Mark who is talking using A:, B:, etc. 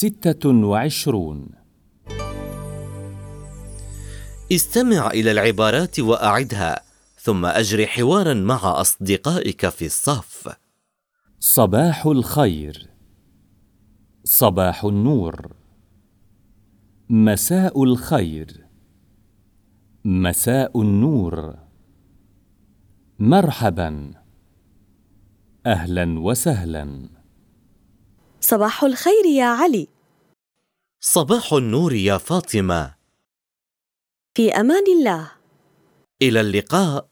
A: ستة وعشرون.
B: استمع إلى العبارات وأعدها ثم أجري حوارا مع أصدقائك في الصف.
A: صباح الخير. صباح النور. مساء الخير. مساء النور. مرحبا. أهلا وسهلا.
C: صباح الخير يا علي.
B: صباح النور يا فاطمة.
C: في أمان الله.
B: إلى اللقاء.